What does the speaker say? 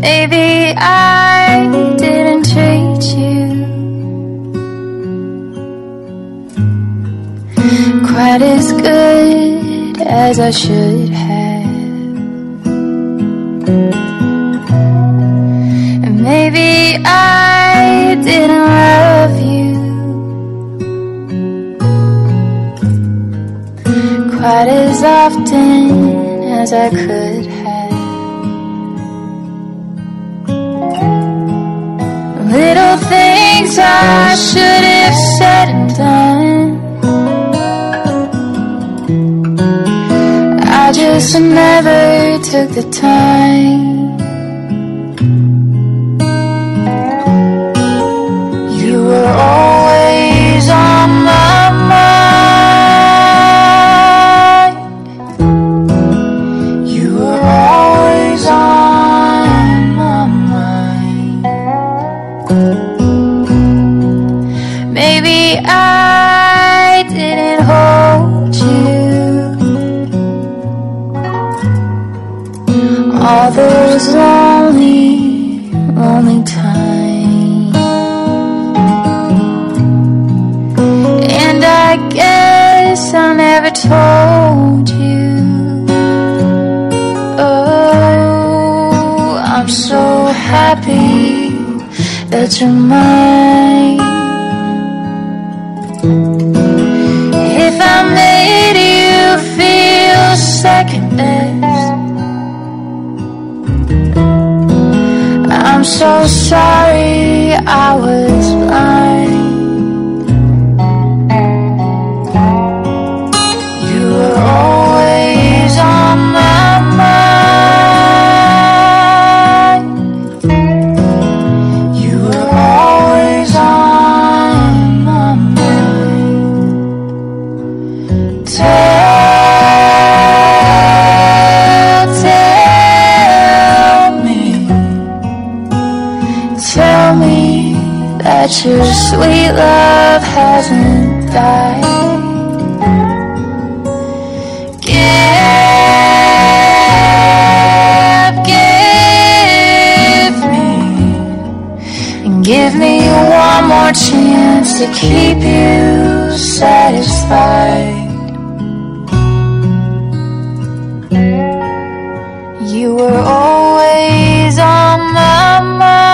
Maybe I didn't treat you quite as good as I should have. And maybe I didn't love you quite as often as I could. Little things I should have said and done. I just never took the time. Didn't hold you all those lonely, lonely times. And I guess I never told you. Oh, I'm so happy that you're mine. Sorry I was that your sweet love hasn't died. Give, give me, give me one more chance to keep you satisfied. You were always on my mind.